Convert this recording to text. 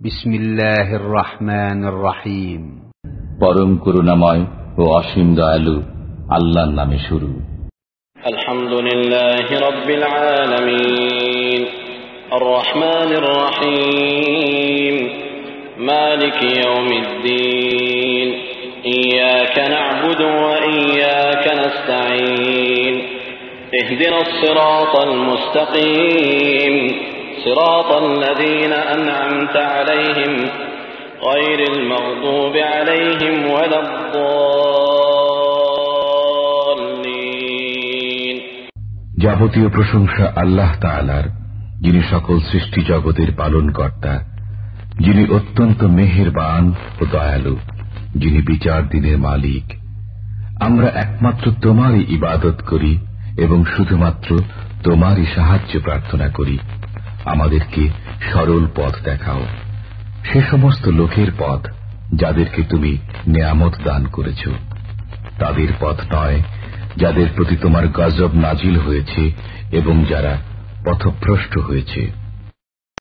بسم الله الرحمن الرحيم পরম করুণাময় ও অসীম দয়ালু আল্লাহর নামে শুরু الحمد لله رب العالمين الرحمن الرحيم مالك يوم الدين إياك نعبد وإياك نستعين اهدنا الصراط المستقيم صراط الذين أنعمت عليهم غير المغضوب عليهم ولا الضالين যাবতীয় প্রশংসা আল্লাহ তাআলার যিনি সকল সৃষ্টি জগতের পালন কর্তা যিনি অত্যন্ত মেহেরবান ও দয়ালু যিনি বিচার দিনের মালিক আমরা একমাত্র তোমারই ইবাদত করি এবং শুধুমাত্র তোমারই সাহায্য প্রার্থনা করি আমাদেরকে সরল পথ দেখাও। সে সমস্ত লোকের পথ যাদেরকে তুমি নেয়ামত দান করেছ। তাদের পথ নয় যাদের প্রতি তোমার গজব নাজিল হয়েছে এবং যারা পথভ্রষ্ট হয়েছে।